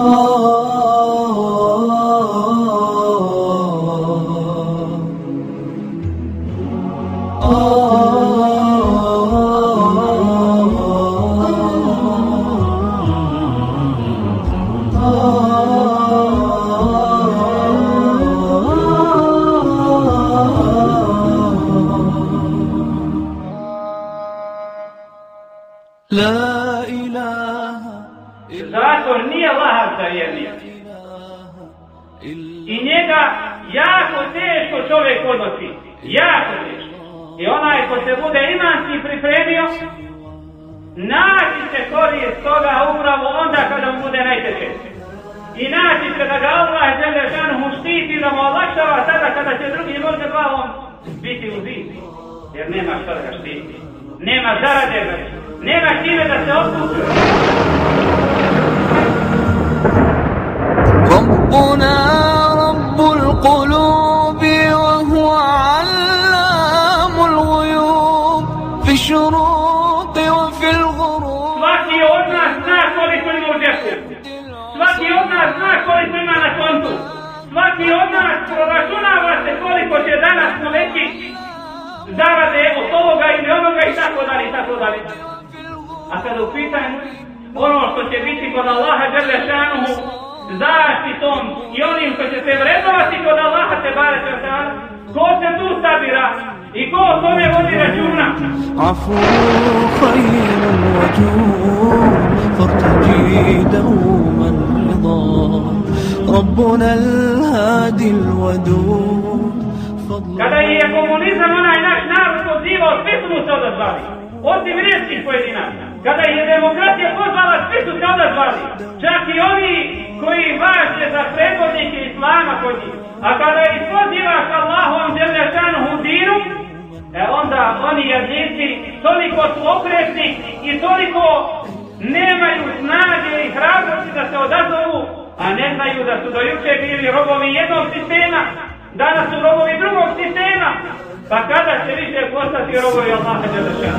Oh. zarade o toga i onoga i tako dalje i tako dalje. A kada u pitanju ono što će biti kod Allaha Đerle Šanuhu zaštitom i onim što će se vredovati kod Allaha te bare Đerle ko se tu sabira i ko o tome vodi računa? Afu khayran wajud fartaji dauman ربنا الهادي الودود Kada je komunizam onaj naš narod pozivao, svi su mu se odazvali. Osim rijetkih pojedina. Kada je demokracija pozvala, svi su se odazvali. Čak i oni koji važe za predvodnike islama kod njih. A kada ih pozivaš Allahom zemljašanu hudinu, e onda oni jednici toliko su okresni i toliko nemaju snage i hrabrosti da se odazovu, a ne znaju da su dojuče bili robovi jednog sistema, danas su robovi drugog sistema. Pa kada će više postati robovi Allaha Đelešana?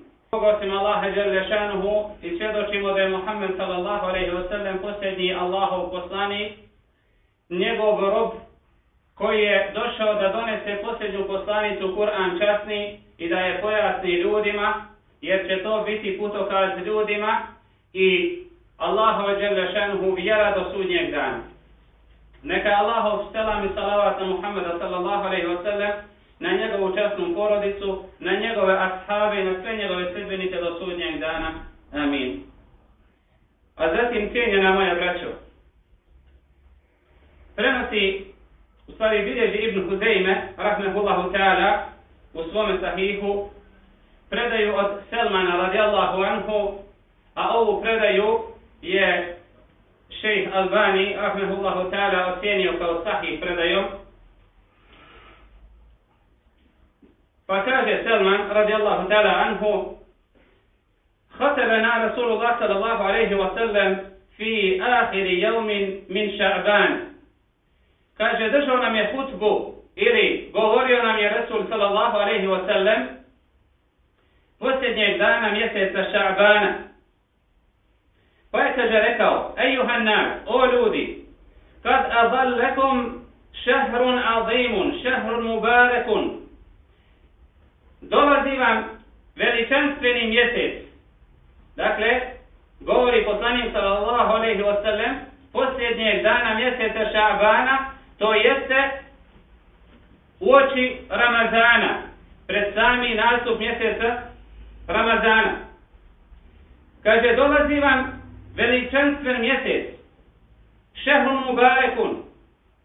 Bog osim Allaha Đerlešanuhu i svjedočimo da je Muhammed sallallahu alaihi wa sallam posljednji Allahov poslanik, njegov rob koji je došao da donese posljednju poslanicu Kur'an časni i da je pojasni ljudima, jer će to biti putokaz ljudima i Allahov Đerlešanuhu vjera do sudnjeg dana. Neka Allahov selam i salavat na Muhammeda sallallahu alaihi wa sallam, na njegovu časnu porodicu, na njegove ashave i na sve njegove sredbenike do sudnjeg dana. Amin. A zatim cijenjena moja braćo, prenosi u stvari bilježi Ibn Huzeyme, rahmehullahu ta'ala, u svome sahihu, predaju od Selmana radijallahu anhu, a ovu predaju je šejh Albani, rahmehullahu ta'ala, ocjenio kao sahih predajom, Pa kaže Selman, radijallahu ta'ala anhu, خطبنا رسول الله صلى الله عليه وسلم في آخر يوم من شعبان kaže držao nam je hutbu ili govorio nam je Resul sallallahu alaihi wa sallam posljednjeg dana mjeseca Ša'bana. Pa je kaže rekao, ejuhan nas, o ljudi, kad azallekum šehrun azimun, šehrun mubarekun, dolazi vam veličanstveni mjesec. Dakle, govori poslanim sallallahu alaihi wa sallam, posljednjeg dana mjeseca Ša'bana, to jeste u oči Ramazana, pred sami nastup mjeseca Ramazana. Kaže, dolazi vam veličanstven mjesec, šehrun mubarekun,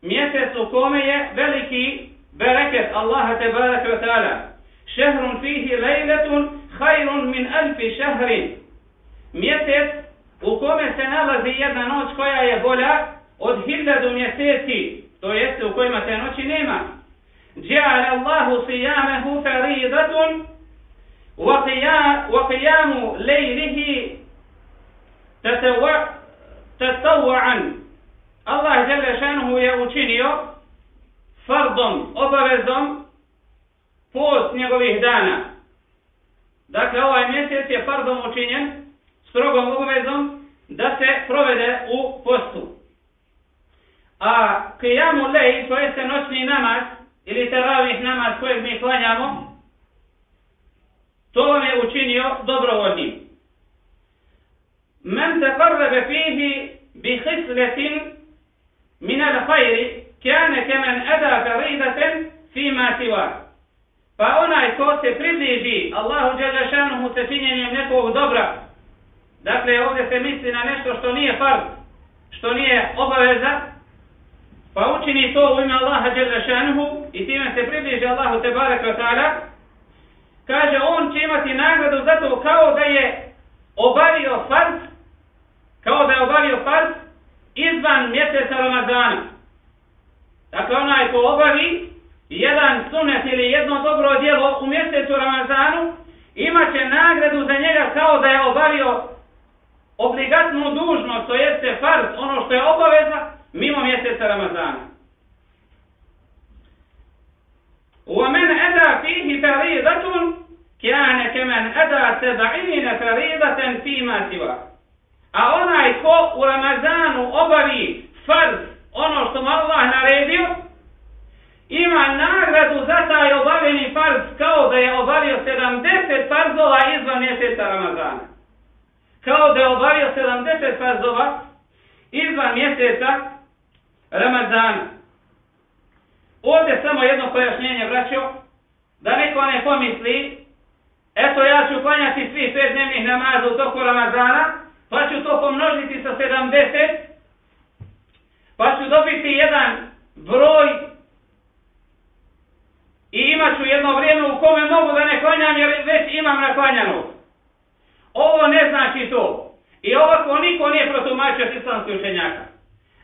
mjesec u kome je veliki bereket Allaha te barek wa ta'ala, šehrun fihi lejletun hajrun min alfi šehrin, mjesec u kome se nalazi jedna noć koja je bolja od hiljadu mjeseci, to jeste u kojima te noći nema. جعل الله صيامه فريضة وقيام ليله تتوعا الله جل شانه je učinio fardom, obavezom post njegovih dana. Dakle, ovaj mjesec je fardom učinjen strogom obavezom da se provede u postu. A kijamu lej, to jeste noćni namaz, ili teravih namaz kojeg mi klanjamo, to vam je učinio dobrovodnim. Men se karvebe fihi bi hisletin min al hajri, kjane kemen eda faridaten fima siva. Pa onaj ko se približi Allahu Đelešanuhu sa činjenjem nekog dobra, dakle ovdje se misli na nešto što nije farz, što nije obaveza, pa učini to u ime Allaha dželle šanehu i time se približi Allahu Tebare barek kaže on će imati nagradu zato kao da je obavio farz kao da je obavio farz izvan mjeseca Ramazana. Dakle onaj ko obavi jedan sunet ili jedno dobro djelo u mjesecu Ramazanu imaće nagradu za njega kao da je obavio obligatnu dužnost, to jeste farz, ono što je obaveza, mimo mjeseca Ramazana. ومن أدى فيه فريضة كان كمن أدى سبعين فريضة فيما سوى A onaj ko u Ramazanu obavi farz, ono što mu Allah naredio, ima nagradu za taj obavljeni farz kao da je obavio 70 farzova izvan mjeseca Ramazana. Kao da je obavio 70 farzova izvan mjeseca Ramazana. Ovdje samo jedno pojašnjenje vraćao, da neko ne pomisli, eto ja ću klanjati svi pet dnevnih namaza u toku Ramazana, pa ću to pomnožiti sa 70, pa ću dobiti jedan broj i imat ću jedno vrijeme u kome mogu da ne klanjam jer već imam naklanjano. Ovo ne znači to. I ovako niko nije protumačio islamski učenjaka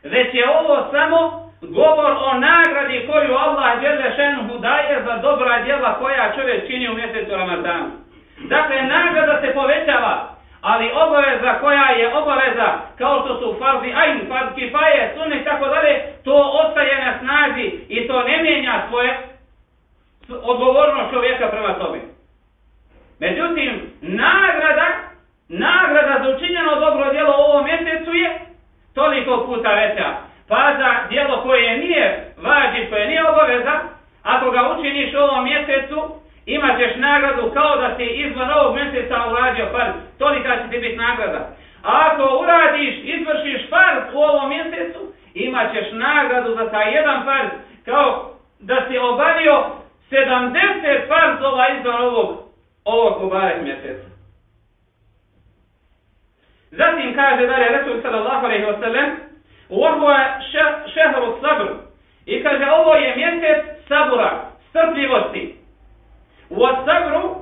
već je ovo samo govor o nagradi koju Allah Đelešenuhu daje za dobra djela koja čovjek čini u mjesecu Ramazanu. Dakle, nagrada se povećava, ali obaveza koja je obaveza, kao što su farzi ajn, farz kifaje, sunne tako dalje, to ostaje na snazi i to ne mijenja svoje odgovornost čovjeka prema tome. Međutim, nagrada, nagrada za učinjeno dobro djelo u ovom mjesecu je toliko puta veća. Pa za djelo koje nije važi, koje nije obaveza, ako ga učiniš u ovom mjesecu, imat ćeš nagradu kao da si izvan ovog mjeseca uradio farz. Tolika će ti biti nagrada. A ako uradiš, izvršiš farz u ovom mjesecu, imat ćeš nagradu za taj jedan farz, kao da si obavio 70 farzova izvan ovog, ovog ubarek mjeseca. Zatim kaže dalje Resul sallallahu alaihi wa sallam Ovo je šehru sabr. I kaže ovo je mjesec sabura, strpljivosti. U sabru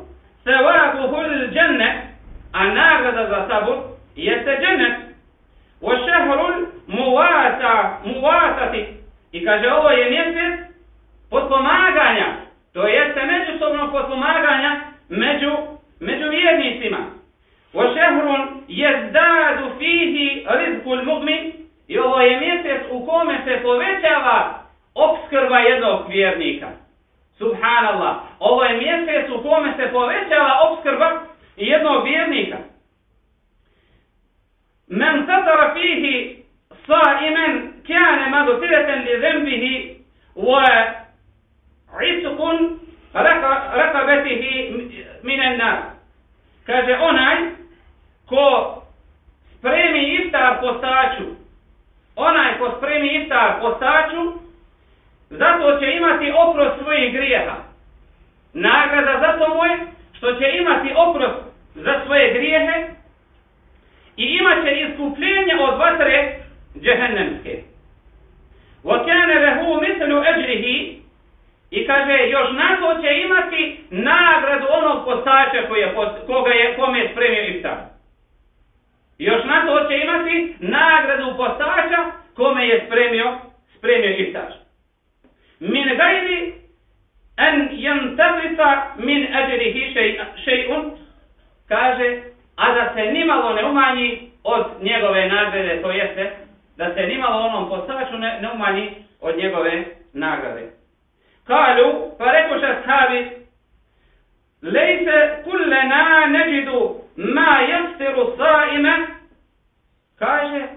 sevabuhu il dženne, a nagrada za sabur jeste džennet. Wa šehrul muvata, muvatati. I kaže ovo je mjesec potpomaganja među, među vjernicima. Wa šehrun jezdadu fihi rizkul mu'min. I ovo je mjesec u kome se povećava obskrba jednog vjernika. Subhanallah. Ovo je mjesec u kome se povećava obskrba jednog vjernika. Men satara fihi saimen kjane magfireten li zembihi wa isukun rakabetihi minen nas. Kaže onaj ko spremi iftar postaču, onaj ko spremi iftar postaču, zato će imati oprost svojih grijeha. Nagrada zato mu je što će imati oprost za svoje grijehe i imat će iskupljenje od vatre džehennemske. وَكَانَ لَهُ مِثْلُ أَجْرِهِ I kaže, još na to će imati nagradu onog postača koji je, koga je, kome je spremio iftar. Još na to će imati nagradu postača kome je spremio, spremio iftar. Min gajri en jantavisa min ajrihi še'un, kaže, a da se nimalo ne umanji od njegove nagrade, to jeste, da se nimalo onom postaču ne, ne umanji od njegove nagrade. Kalu, pa rekoše sahabi, lejse kullena neđidu ma jastiru saime, kaže,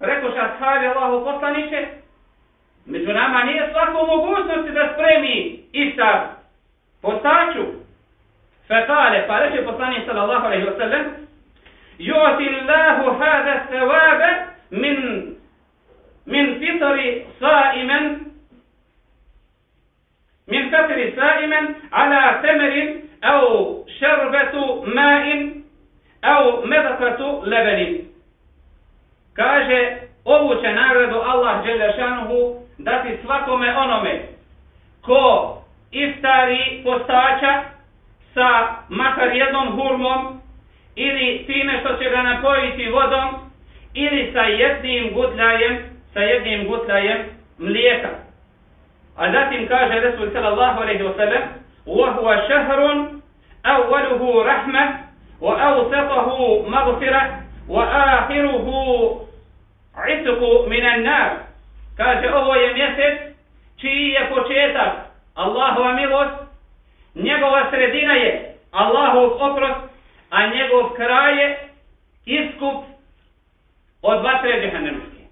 rekoše sahabi Allahu poslaniće, Među nama nije svako mogućnosti da spremi iftar postaču. Fekale, pa reče poslanik sallallahu alaihi wa sallam, Ju'ti Allahu hada sevabe min, min fitri saimen, min fitri saimen ala temerin au šerbetu main au medakatu lebenin. Kaže, ovu će nagradu Allah Đelešanuhu dati svakome onome ko iftari postača sa makar jednom hurmom ili time što će ga napojiti vodom ili sa jednim gutljajem sa jednim gutljajem mlijeka. A zatim kaže Resul sallallahu alaihi wa sallam وَهُوَ شَهْرٌ أَوَّلُهُ رَحْمَةٌ وَأَوْسَطَهُ مَغْفِرَةٌ وَآخِرُهُ عِتْقُ مِنَ النَّارِ Kaže, ovo je mjesec čiji je početak Allahova milost, njegova sredina je Allahov oprost, a njegov kraj je iskup od vatre džehennemske.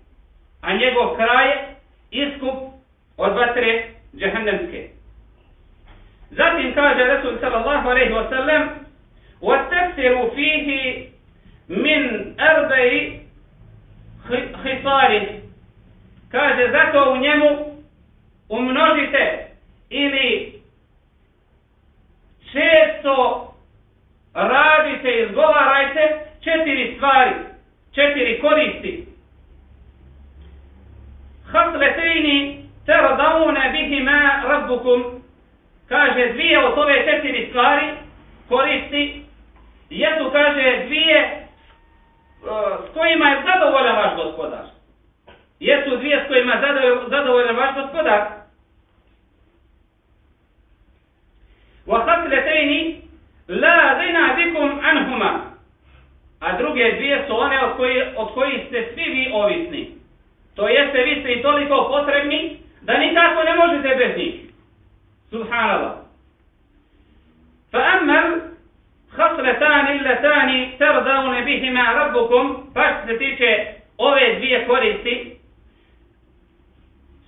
A njegov kraj je iskup od vatre džehennemske. Zatim kaže Resul sallallahu alaihi wa sallam وَتَكْسِرُوا فِيهِ مِنْ أَرْبَيِ خِصَارِهِ kaže zato u njemu umnožite ili često radite i izgovarajte četiri stvari, četiri koristi. Hasletini terodavune bihima rabbukum kaže dvije od ove četiri stvari koristi jesu kaže dvije e, s kojima je zadovoljan vaš gospodar jesu dvije s kojima zadovoljan vaš gospodar. Wa hasletejni la zina bikum anhuma. A druge dvije su one od koji od kojih ste svi vi ovisni. To jeste vi ste i toliko potrebni da nikako ne možete bez njih. Subhanallah. Fa amma khaslatan allatani tardawna bihima rabbukum, pa se tiče ove dvije koristi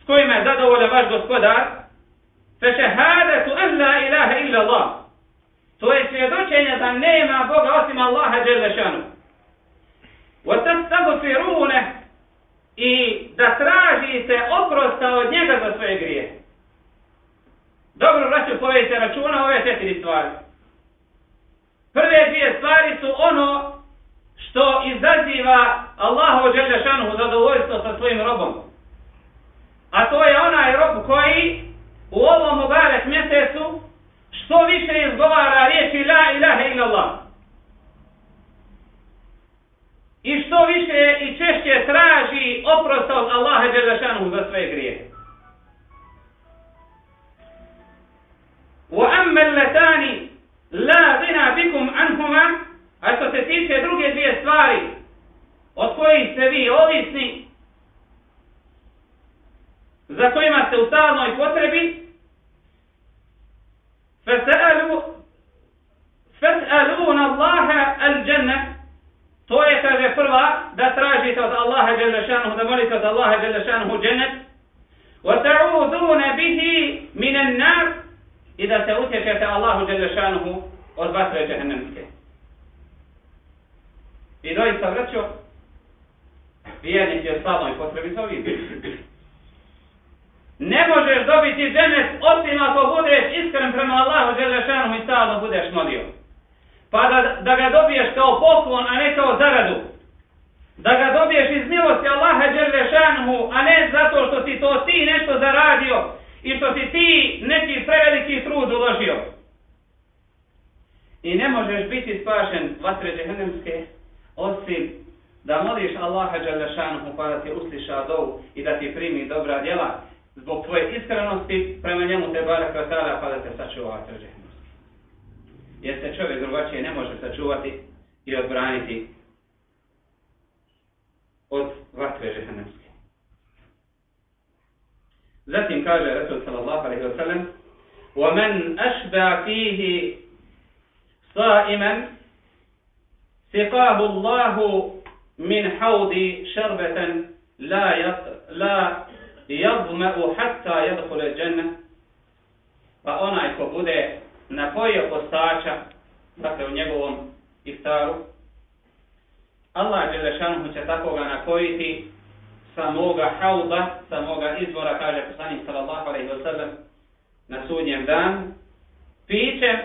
s kojima je zadovoljan vaš gospodar, fe shahadatu en la ilaha illa Allah. To je svjedočenje da nema Boga osim Allaha Đelešanu. Wa tastagfirune i da tražite oprosta od njega za svoje grije. Dobro, braću, povedite računa ove četiri stvari. Prve dvije stvari su ono što izaziva Allahu Đelešanu zadovoljstvo sa svojim robom. A to je onaj rob koji u ovom Mubarek mjesecu što više izgovara riječi la ilaha illallah I što više i češće traži oprosta od Allaha Đelešanu za sve grije. وَأَمَّا اللَّتَانِ لَا ذِنَا بِكُمْ عَنْهُمَا A što se tiče druge dvije stvari od kojih ste vi ovisni, za kojima ste u stalnoj potrebi, فَسْأَلُونَ اللَّهَ الْجَنَّةِ To je, kaže, prva, da tražite od Allaha Đelešanuhu, da molite od Allaha Đelešanuhu džennet. وَتَعُوذُونَ بِهِ مِنَ النَّارِ I da se utječete Allahu Đelešanuhu od vatre džehennemske. I doista vraćo, vjernik je slavnoj potrebi za ovim. Ne možeš dobiti dženet osim ako budeš iskren prema Allahu Đelešanu i stalno budeš molio. Pa da, da ga dobiješ kao poklon, a ne kao zaradu. Da ga dobiješ iz milosti Allaha Đerlešanhu, a ne zato što ti to ti nešto zaradio i što si ti neki preveliki trud uložio. I ne možeš biti spašen vatre džehennemske osim da moliš Allaha Đerlešanhu pa da ti usliša dovu i da ti primi dobra djela zbog tvoje iskrenosti prema njemu te barak vatala pa da te sačuva vatre džehennemske. Jer se čovjek drugačije ne može sačuvati i odbraniti od vatre džehennemske. Zatim kaže Rasul sallallahu alaihi wa sallam وَمَنْ أَشْبَعْ فِيهِ صَائِمًا سقاه الله من حوض شربة لا لا يظمأ حتى يدخل الجنة pa onaj ko bude na koje je postača, dakle u njegovom iftaru, Allah Đelešanuhu će tako ga napojiti sa moga hauda, sa moga izvora, kaže poslanik sallallahu alaihi wa sallam, na sudnjem danu, piće,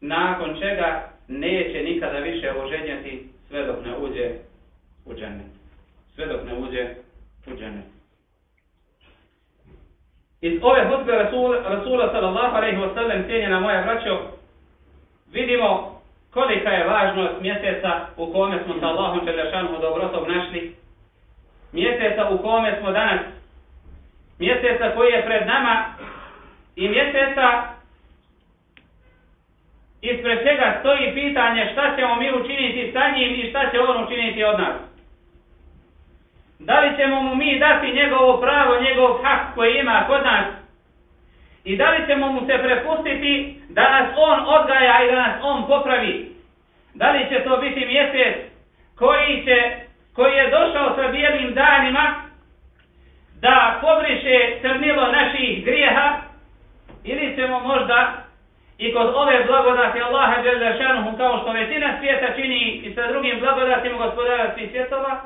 nakon čega neće nikada više oženjati sve dok ne uđe u džennet. Sve dok ne uđe u džennet. Iz ove hutbe Rasula, Rasula sallallahu alaihi wa cijenjena moja braćo, vidimo kolika je važnost mjeseca u kome smo sa Allahom Čelešanom dobrotom našli. Mjeseca u kome smo danas. Mjeseca koji je pred nama i mjeseca ispred čega stoji pitanje šta ćemo mi učiniti sa njim i šta će on učiniti od nas. Da li ćemo mu mi dati njegovo pravo, njegov hak koji ima kod nas i da li ćemo mu se prepustiti da nas on odgaja i da nas on popravi. Da li će to biti mjesec koji, će, koji je došao sa bijelim danima da pobriše crnilo naših grijeha ili ćemo možda I kod ove blagodati Allaha Đelešanuhu kao što većina svijeta čini i sa drugim blagodatima gospodara svih svjetova,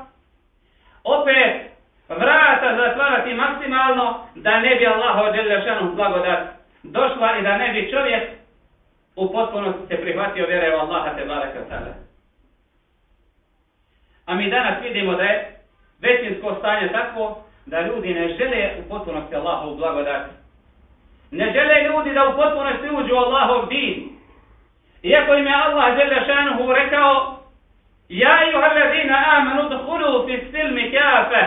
opet vrata zatvarati maksimalno da ne bi Allaha dželle blagodat došla i da ne bi čovjek u potpunosti se prihvatio vjere u Allaha te baraka tada. A mi danas vidimo da je većinsko stanje takvo da ljudi ne žele u potpunosti Allahu blagodati Ne žele ljudi da u potpunosti uđu Allahov din. Iako im je Allah žele šanuhu rekao Ja i ladina amanu dhulu fi silmi kafe.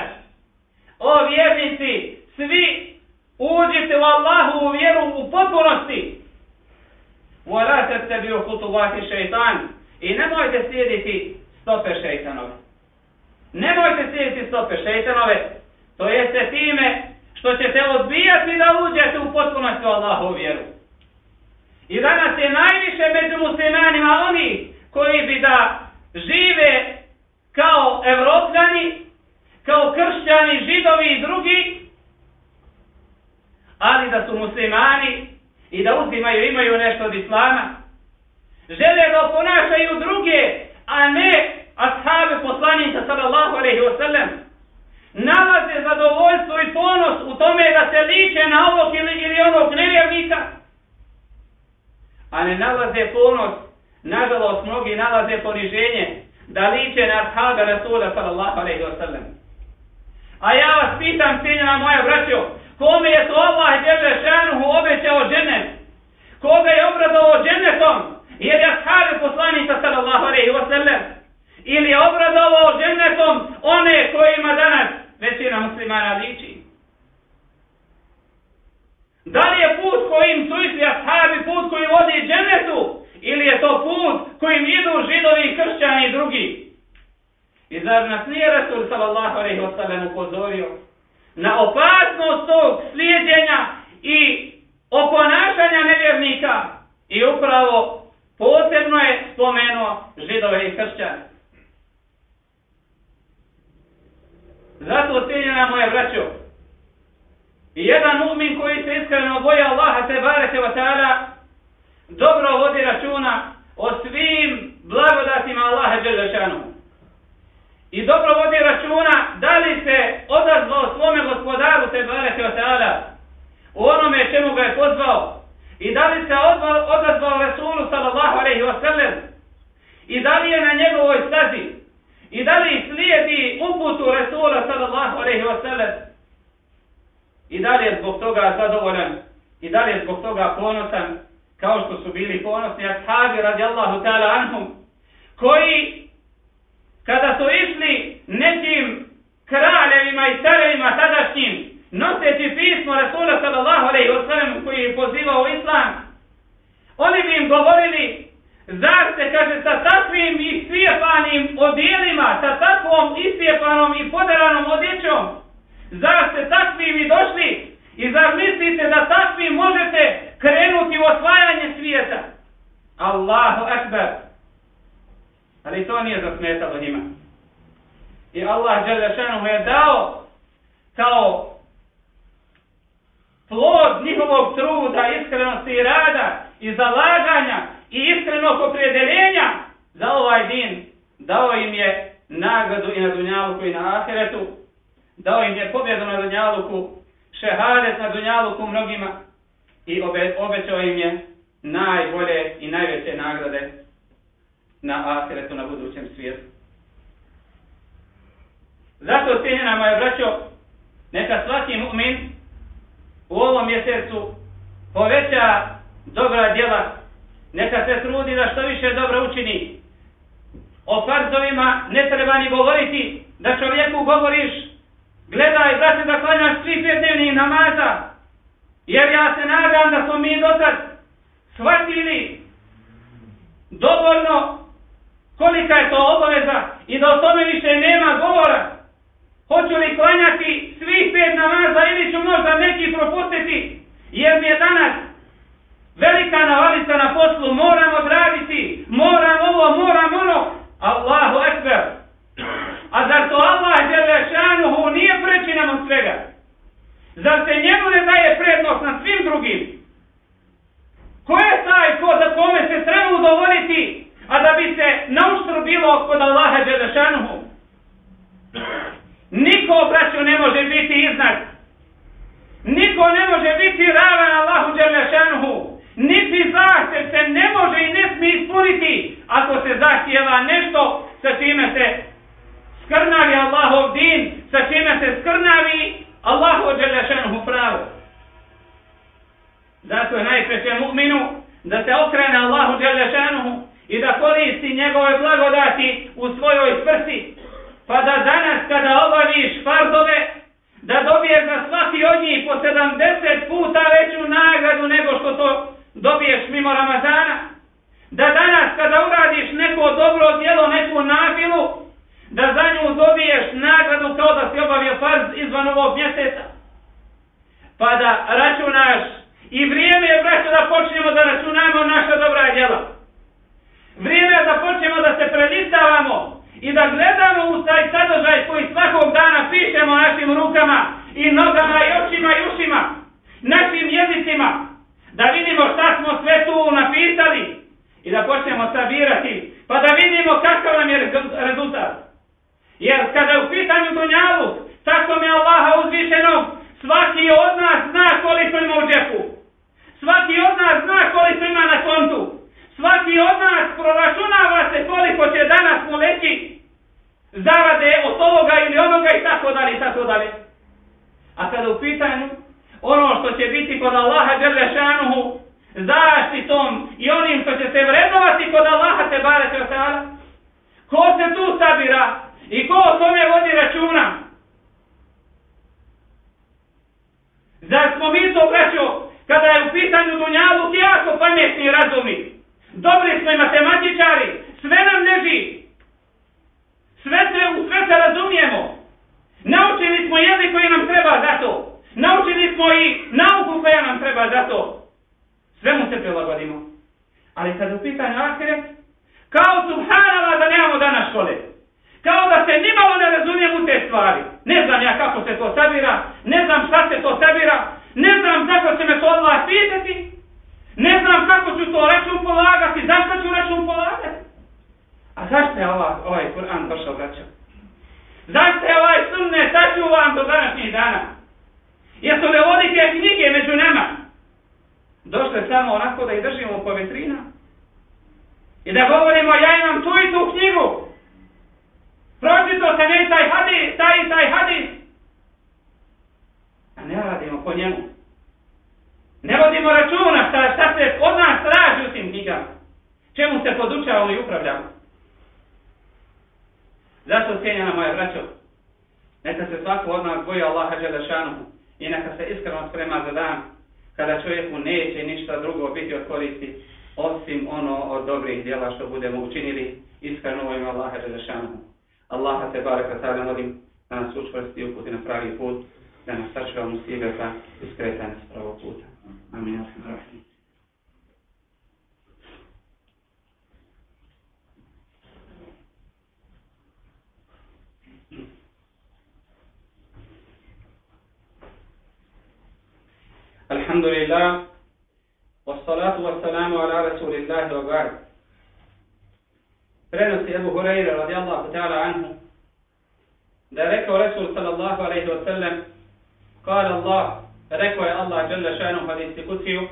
O vjernici, svi uđite u Allahu u vjeru u potpunosti. Wa la tattabi'u khutuvati šeitan. I nemojte slijediti stope šejtanove. Nemojte slijediti stope šejtanove. To jeste time što ćete odbijati da uđete u potpunost u Allahu vjeru. I danas je najviše među muslimanima oni koji bi da žive kao evropljani, kao kršćani, židovi i drugi, ali da su muslimani i da uzimaju, imaju nešto od islama. Žele da ponašaju druge, a ne ashabe poslanika sallallahu alaihi wa sallam nalaze zadovoljstvo i ponos u tome da se liče na ovog ili, ili onog nevjernika, a ne nalaze ponos, nažalost mnogi nalaze poniženje, da liče na ashaba Rasula sallallahu alaihi wa sallam. A ja vas pitam, sinjena moja braćo, kome je to Allah djebe šanuhu obećao žene? Koga je obra Jer je ashabi poslanica sallallahu alaihi wa sallam ili je obradovao dženetom one kojima danas većina muslimana liči. Da li je put kojim su išli ashabi put koji vodi džennetu ili je to put kojim idu židovi, kršćani i drugi? I zar nas nije Rasul sallallahu alaihi wa sallam upozorio na opasnost tog slijedjenja i oponašanja nevjernika i upravo posebno je spomenuo židove i kršćane. Zato cijenjena moje braćo, i jedan mu'min koji se iskreno boja Allaha te bareke wa ta'ala, dobro vodi računa o svim blagodatima Allaha Đelešanu. I dobro vodi računa da li se odazvao svome gospodaru te bareke o ta'ala u onome čemu ga je pozvao i da li se odazvao Resulu sallallahu alaihi wa sallam i da li je na njegovoj stazi i da li slijedi uputu Resula sallallahu alaihi wa sallam i da li je zbog toga zadovoljan i da li je zbog toga ponosan kao što su bili ponosni ashabi radijallahu ta'ala anhum koji kada su išli nekim kraljevima i carevima tadašnjim noseći pismo Rasula sallallahu alaihi wa sallam koji je pozivao islam oni bi im govorili Zar se, kaže, sa takvim isvijepanim odijelima, sa takvom isvijepanom i podaranom odjećom, zar se takvim i došli? I zar mislite da takvim možete svijeta? Allahu akbar. Ali to nije zasmetalo njima. I Allah Đelešanu mu je dao kao plod njihovog truda, iskrenosti i rada i zalaganja i iskrenog opredeljenja za ovaj din, dao im je nagradu i na dunjaluku i na ahiretu, dao im je pobjedu na dunjaluku, šehadet na dunjaluku mnogima i obećao im je najbolje i najveće nagrade na ahiretu na budućem svijetu. Zato cijenjena moja braćo, neka svaki mu'min u ovom mjesecu poveća dobra djela neka se trudi da što više dobro učini. O farzovima ne treba ni govoriti da čovjeku govoriš gledaj, brate, da klanjaš svi pet dnevnih namaza. Jer ja se nadam da smo mi dotad shvatili dovoljno kolika je to obaveza i da o tome više nema govora. Hoću li klanjati svih pet namaza ili ću možda neki propustiti jer mi je danas velika navalica na poslu, moram odraditi, moram ovo, moram ono, Allahu ekber. A zar to Allah Đelešanuhu nije preći nam od svega? Zar se njemu ne daje prednost na svim drugim? Ko je taj ko za kome se treba udovoljiti, a da bi se nauštro bilo kod Allaha Đelešanuhu? Niko, braću, ne može biti iznad. Niko ne može biti ravan Allahu Đelešanuhu niti zahtev se ne može i ne smije ispuniti ako se zahtjeva nešto sa čime se skrnavi Allahov din, sa čime se skrnavi Allahov dželjašenuhu pravo. Zato je najpreće mu'minu da se okrene Allahu dželjašenuhu i da koristi njegove blagodati u svojoj sprsi, pa da danas kada obaviš fardove, da dobiješ na svaki od njih po 70 puta veću nagradu nego što to dobiješ mimo Ramazana, da danas kada uradiš neko dobro djelo, neku nafilu, da za nju dobiješ nagradu kao da si obavio farz izvan ovog mjeseca. Pa da računaš i vrijeme je braćo da počnemo da računamo naša dobra djela. Vrijeme je da počnemo da se prelistavamo i da gledamo u taj sadržaj koji svakog dana pišemo našim rukama i nogama i očima i ušima, našim jezicima, da vidimo šta smo sve tu napisali i da počnemo sabirati, pa da vidimo kakav nam je rezultat. Jer kada je u pitanju dunjalu, tako mi Allaha uzvišenog, svaki od nas zna koliko ima u džepu. Svaki od nas zna koliko ima na kontu. Svaki od nas proračunava se koliko će danas mu leći zarade od ovoga ili onoga i tako dalje i tako dalje. A kada u pitanju ono što će biti kod Allaha Đerlešanuhu zaštitom i onim što će se vrednovati kod Allaha te bareke od Ko se tu sabira i ko o tome vodi računa? Zar smo mi to braćo, kada je u pitanju Dunjalu, jako pametni i razumni? Dobri smo i matematičari, sve nam leži. Sve se, u sve se razumijemo. Naučili smo jezik koji nam treba za to. Naučili smo i nauku koja nam treba za to. Sve mu se prilagodimo. Ali kad u pitanju ahiret, kao subhanala da ne danas škole. Kao da se nimalo ne razumijem u te stvari. Ne znam ja kako se to sabira, ne znam šta se to sabira, ne znam kako će me to Allah pitati, ne znam kako ću to račun polagati, zašto ću račun polagati. A zašto je ovaj, ovaj Kur'an došao vraćao? Zašto je ovaj sunne sačuvan do današnjih dana? Jesu li vodite knjige među nama? Došle samo onako da ih držimo po vetrina? I da govorimo, ja imam tu i tu knjigu, Pročito se ne taj hadis, taj i taj hadis. A ne radimo po njemu. Ne vodimo računa šta, šta se od nas traži u tim knjigama. Čemu se podučavamo i upravljamo. Zato cijenjena moja braćo, neka se svako od nas boji Allaha Đelešanu i neka se iskreno sprema za dan kada čovjeku neće ništa drugo biti od koristi osim ono od dobrih djela što budemo učinili iskreno u ime Allaha Đelešanu. Allah te baraka ta'ala molim da nas učvrsti i uputi na pravi put, da nas sačuva musibeta i skretanje s pravog puta. Amin. Amin. الحمد لله والصلاة والسلام على رسول الله وبعد prenosi Ebu Hureyre radijallahu ta'ala anhu da je rekao Resul sallallahu alaihi wa sallam kala Allah rekao je Allah jalla šanu hadisi kuciju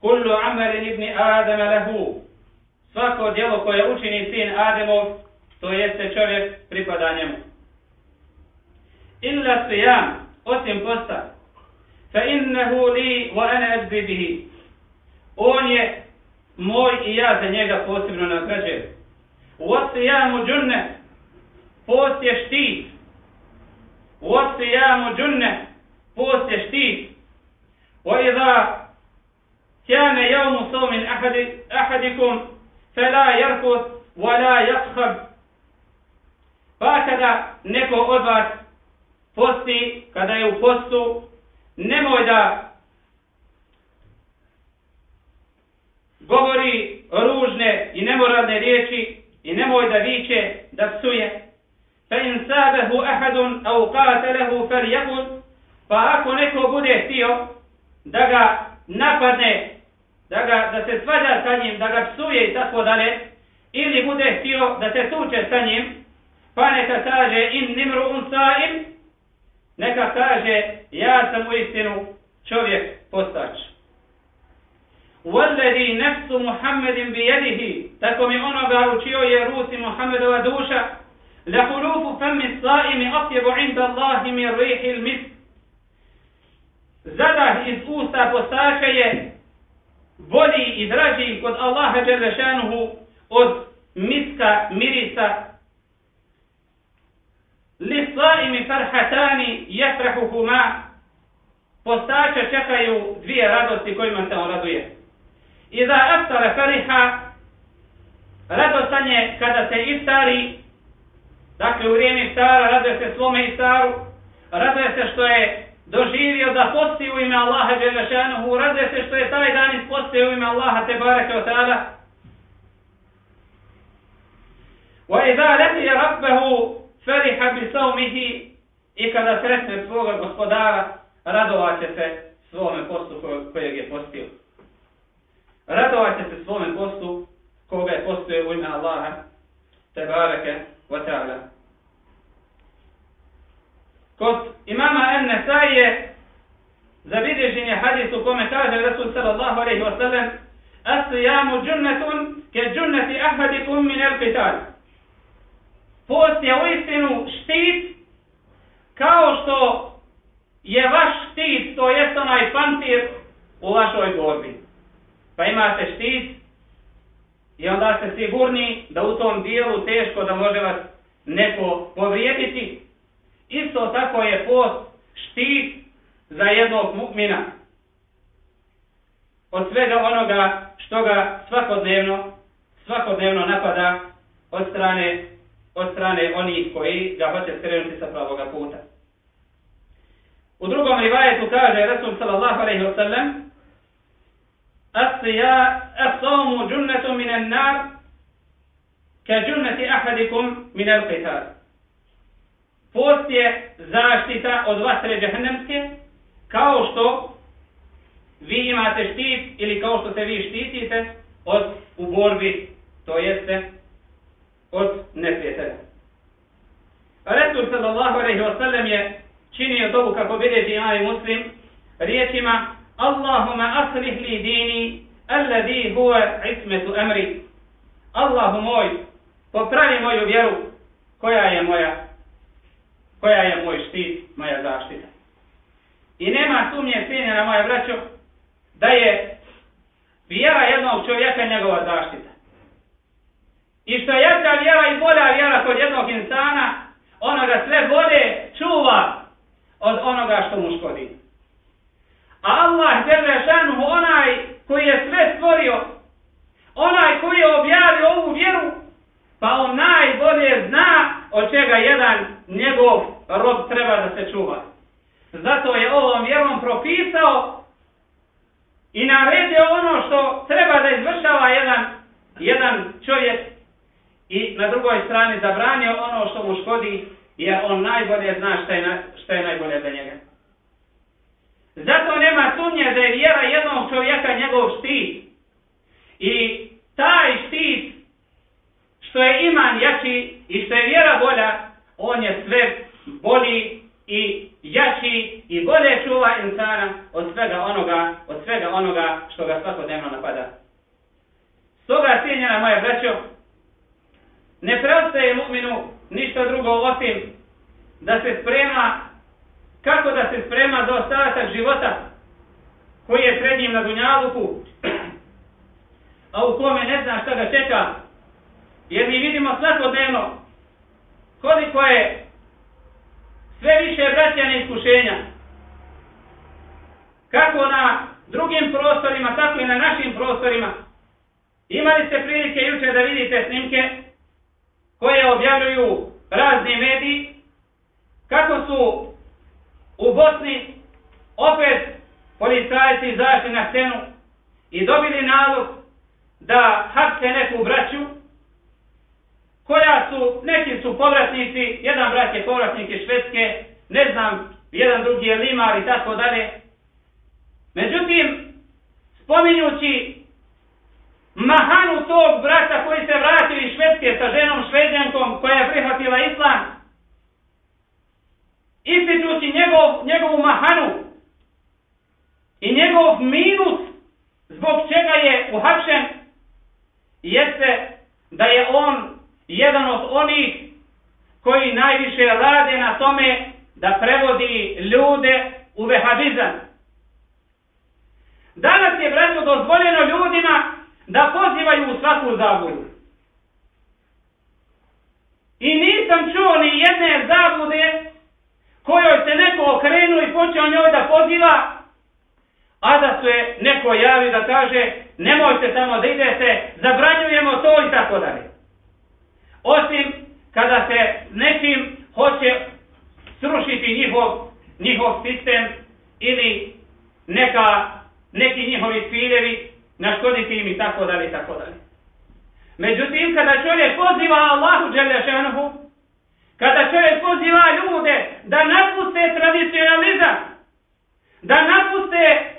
kullu amalin ibni Adama lehu svako djelo koje učini sin Ademov to jeste čovjek pripada njemu illa sijam osim posta فإنه لي وأنا أجزي به. أوني موي إيا زنيغا فوسبنا نتجر وصيام جنة. فوس يشتيت وصيام جنة. فوس يشتيت وإذا كان يوم صوم أحد أحدكم فلا يرفث ولا يقخب فهكذا نكو أدوات فوسي كذا يو nemoj da govori ružne i nemoralne riječi, i nemoj da viče, da psuje. Fa in sabehu ahadun au qatalehu fel pa ako neko bude htio da ga napadne, da, ga, da se svađa sa njim, da ga psuje i tako dalje, ili bude htio da se tuče sa njim, pa neka kaže in nimru un saim, neka kaže ja sam u istinu čovjek postač. والذي نفس محمد بيده تكم أنغا وشيو يروس محمد ودوشا لخلوف فم الصائم أطيب عند الله من ريح المسك زده iz usta postača je bolji i draži kod Allaha Đelešanuhu od miska mirisa li saimi farhatani jefrahuhuma postača čekaju dvije radosti kojima se on raduje I da aftara fariha, radostanje kada se iftari, dakle u vrijeme iftara raduje se svome iftaru, raduje se što je doživio da posti u ime Allaha Đelešanuhu, raduje se što je taj dan ispostio u ime Allaha Tebareke o ta'ala. Wa idha leti Feriha bi saumihi i kada sretne svoga gospodara, radovaće se svome postu kojeg je postio. Radovaće se svome postu koga je postio u ime Allaha te bareke wa ta'ala. Kod imama En-Nesai je zabilježen je hadis u kome kaže Rasul sallallahu alaihi wa sallam As-sijamu džunnetun ke džunneti ahadikum min el-qital. Post je u istinu štit kao što je vaš štit, to jest onaj pantir u vašoj borbi. pa imate štit i onda ste sigurni da u tom dijelu teško da može vas neko povrijediti. Isto tako je post štit za jednog mukmina od svega onoga što ga svakodnevno svakodnevno napada od strane od strane onih koji ga hoće skrenuti sa pravoga puta. U drugom rivajetu kaže Rasul sallallahu alejhi ve sellem As-siya as-sawmu junnatun min an-nar ka junnati ahadikum min al-qital. Post je zaštita od vatre džehennemske kao što vi imate štit ili kao što se vi štitite od u borbi, to jeste od neprijatelja. Resul sallallahu alaihi wa sallam je činio dobu kako bilježi imam muslim riječima Allahumma aslih li dini alladhi huwa ismetu amri. Allahu moj, popravi moju vjeru koja je moja koja je moj štit, moja zaštita. I nema sumnje sinje moja braćo da je vjera jednog čovjeka njegova zaštita. I što jača vjera i bolja vjera kod jednog insana, ona ga sve bolje čuva od onoga što mu škodi. A Allah je onaj koji je sve stvorio, onaj koji je objavio ovu vjeru, pa on najbolje zna od čega jedan njegov rob treba da se čuva. Zato je ovom vjerom propisao i naredio ono što treba da izvršava jedan, jedan čovjek i na drugoj strani zabranio ono što mu škodi jer on najbolje zna šta je, šta je najbolje za njega. Zato nema sumnje da je vjera jednog čovjeka njegov štit. I taj štit što je iman jači i što je vjera bolja, on je sve bolji i jači i bolje čuva insana od svega onoga, od svega onoga što ga svakodnevno napada. Stoga, cijenjena moja braćo, ne preostaje mu'minu ništa drugo osim da se sprema, kako da se sprema za ostatak života koji je pred njim na Dunjaluku, a u kome ne zna šta ga čeka, jer mi vidimo svakodnevno koliko je sve više vraćane iskušenja, kako na drugim prostorima, tako i na našim prostorima. Imali ste prilike juče da vidite snimke koje objavljuju razni mediji, kako su u Bosni opet policajci izašli na scenu i dobili nalog da hapse neku braću, koja su, neki su povratnici, jedan brat je povratnik iz Švedske, ne znam, jedan drugi je Limar i tako dalje. Međutim, spominjući mahanu tog brata koji se vratio iz Švedske sa ženom švedjankom koja je prihvatila islam, ispitući njegov, njegovu mahanu i njegov minus zbog čega je uhapšen, jeste da je on jedan od onih koji najviše rade na tome da prevodi ljude u vehabizam. Danas je, braćo, dozvoljeno ljudima da pozivaju u svaku zabudu. I nisam čuo ni jedne zabude kojoj se neko okrenuo i počeo njoj da poziva, a da se neko javi da kaže nemojte tamo da idete, zabranjujemo to i tako dalje. Osim kada se nekim hoće srušiti njihov, njihov sistem ili neka, neki njihovi ciljevi, naškoditi im i tako dalje i tako dalje. Međutim, kada čovjek poziva Allahu Đelešanohu, kada čovjek poziva ljude da napuste tradicionalizam, da napuste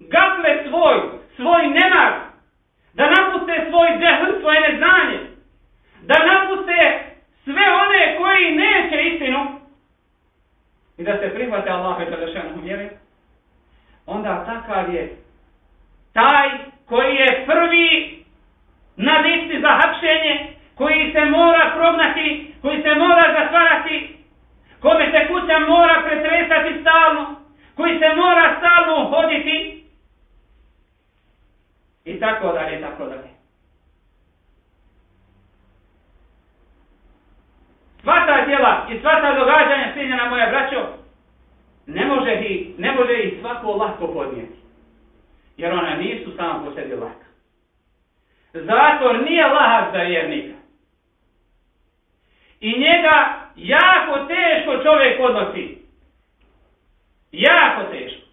gafle svoj, svoj nemar, da napuste svoj džehl, svoje neznanje, da napuste sve one koji neće istinu i da se prihvate Allahu Đelešanohu vjeri, onda takav je taj koji je prvi na listi za hapšenje, koji se mora prognati, koji se mora zatvarati, kome se kuća mora pretresati stalno, koji se mora stalno hoditi, I tako dalje, i tako dalje. Sva ta djela i sva ta događanja, sinjena moja braćo, ne može, i, ne može i svako lako podnijeti. Jer ona nisu samo po sebi laka. Zatvor nije lahak za vjernika. I njega jako teško čovjek odnosi. Jako teško.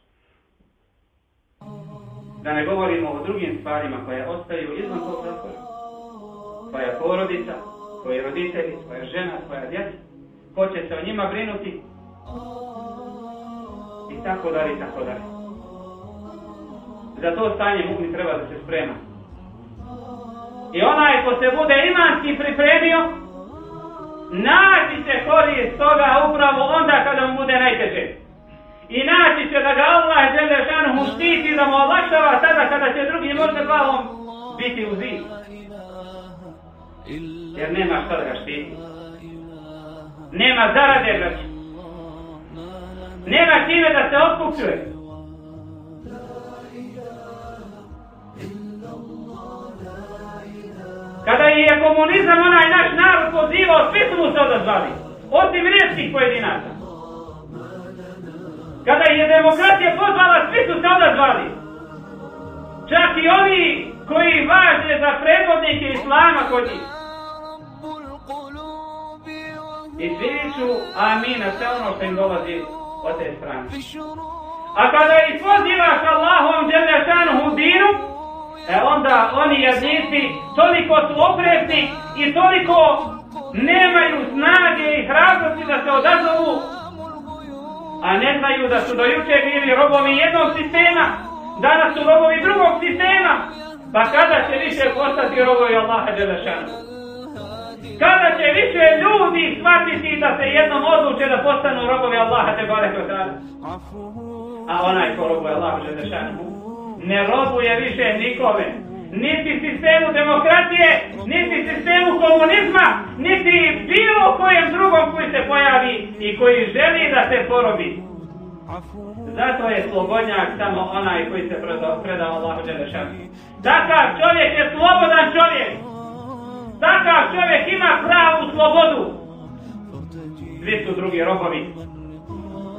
Da ne govorimo o drugim stvarima koje ostaju izvan tog zatvora. Tvoja porodica, tvoji roditelji, tvoja žena, tvoja djeca. Ko će se o njima brinuti? I tako dalje, i tako dalje. Za to stanje mugni treba da se sprema. I onaj ko se bude imanski pripremio, naći će korist toga upravo onda kada mu bude najteže. I naći će da ga Allah žele šanuhu štiti da mu olakšava tada kada će drugi možda glavom biti u zid. Jer nema šta da ga štiti. Nema zarade, braći. Nema čime da se otkupčuje. Kada je komunizam onaj naš narod pozivao, svi su mu se odazvali. Osim rijetkih pojedinaca. Kada je demokratija pozvala, svi su se odazvali. Čak i oni koji važe za predvodnike islama kod njih. I svi ću amin na sve ono što im dolazi od te strane. A kada ih pozivaš Allahom dželjašanuhu dinu, E onda oni jadnici toliko su oprezni i toliko nemaju snage i hrabrosti da se odazovu, a ne znaju da su dojuče bili robovi jednog sistema, danas su robovi drugog sistema, pa kada će više postati robovi Allaha Đelešanu? Kada će više ljudi shvatiti da se jednom odluče da postanu robovi Allaha Đelešanu? A onaj ko robuje Allaha Đelešanu? Ne robuje više nikome. Niti sistemu demokratije, niti sistemu komunizma, niti bilo kojem drugom koji se pojavi i koji želi da se porobi. Zato je slobodnjak samo onaj koji se preda Allahu Đelešanu. Takav čovjek je slobodan čovjek. Takav čovjek ima pravu slobodu. Svi su drugi robovi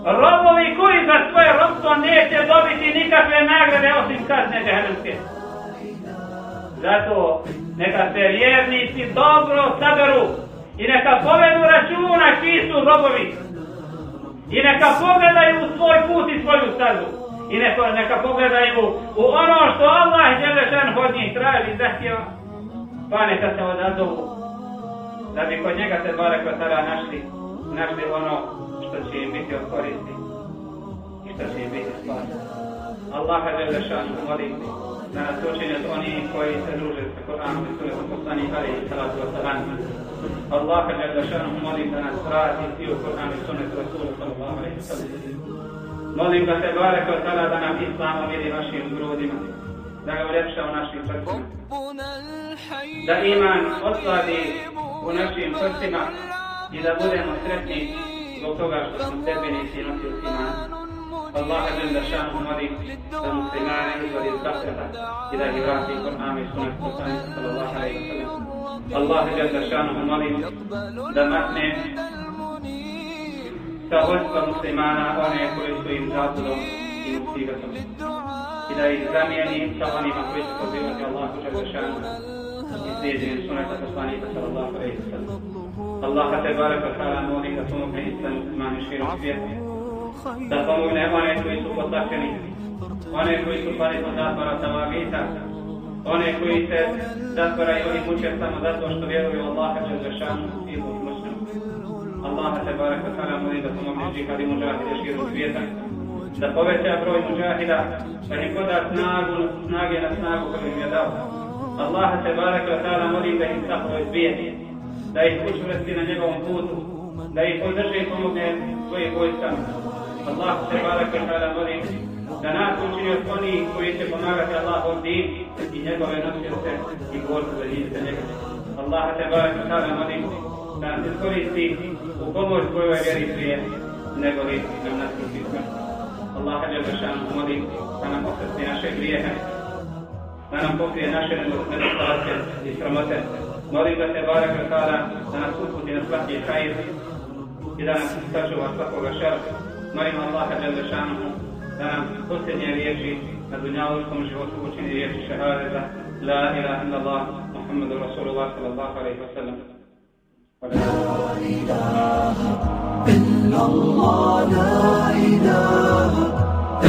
robovi koji za svoje robstvo neće dobiti nikakve nagrade osim kazne džehennemske. Zato neka se vjernici dobro saberu i neka povedu računa čiji su robovi. I neka pogledaju u svoj put i svoju stazu. I neka, neka pogledaju u ono što Allah Đelešan od njih traži zahtjeva. Pa neka se odazovu da bi kod njega se bare kvatara našli, našli ono što će im biti od koristi i što će im biti spas. Allaha žele šanu molim da nas učini od onih koji se druže sa Koranom i sunetom poslanih ali i salatu wa salam. Allaha žele šanu molim da nas vrati svi u Koran i sunetu Rasulu sallallahu alaihi sallam. Molim ga se barek od tada da nam Islam vidi našim grudima, da ga uljepša u našim srcima, da iman osladi u našim srcima i da budemo sretni zbog toga što smo sebenici i nosili iman. Allah žel da šanu molim da muslimane izvodi iz zapreta i da ih vrati Kur'an i sunet poslanika sallallahu alaihi wa sallam. Allah žel da šanu molim da matne sa vodstva muslimana one koji su im zabudom i musibetom i da Allah te barek wa ta'ala molim da pomogne islam muslimani širom svijetu. Da pomogne one koji su potlačeni, one koji su pali pod zatvora tavagita, one koji se zatvaraju i muče samo zato što vjeruju Allaha će zašanu i u muslimu. Allah te barek wa ta'ala molim da pomogne džihad i muđahide širom svijeta. Da poveća broj muđahida, da im poda snagu, snage na snagu koju im je dao. Allah te barek wa ta'ala molim da im sahno izbijeni da ih učvrsti na njegovom putu, da ih podrže i pomogne svojim vojskama. Allah se barak i tada molim da nas učini od onih koji će pomagati Allahov din i njegove nosioce i borbu za njih za njega. Allah te barak i tada molim da nas iskoristi u pomoć kojoj vjeri prije nego li nam nas iskustva. Allah je zašan molim da nam osrsti naše grijehe, da nam pokrije naše nedostatke i sramote. نريد تبارك وتعالى أن نسوق بنصرته خير إذا نستشعر وفقه الشر نريد الله جل شانه da posljednje riječi na dunjavučkom životu učini riječi šehadeta La ilaha illallah Muhammedu Rasulullah sallallahu alaihi wa sallam Allah, الله لا إله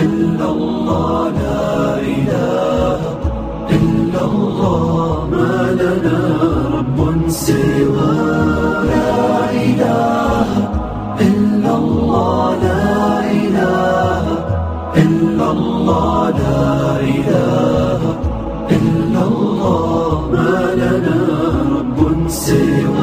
إلا الله لا إله إلا الله ما لنا سوى لا إله إلا الله لا إله إلا الله لا إله إلا الله ما رب سوى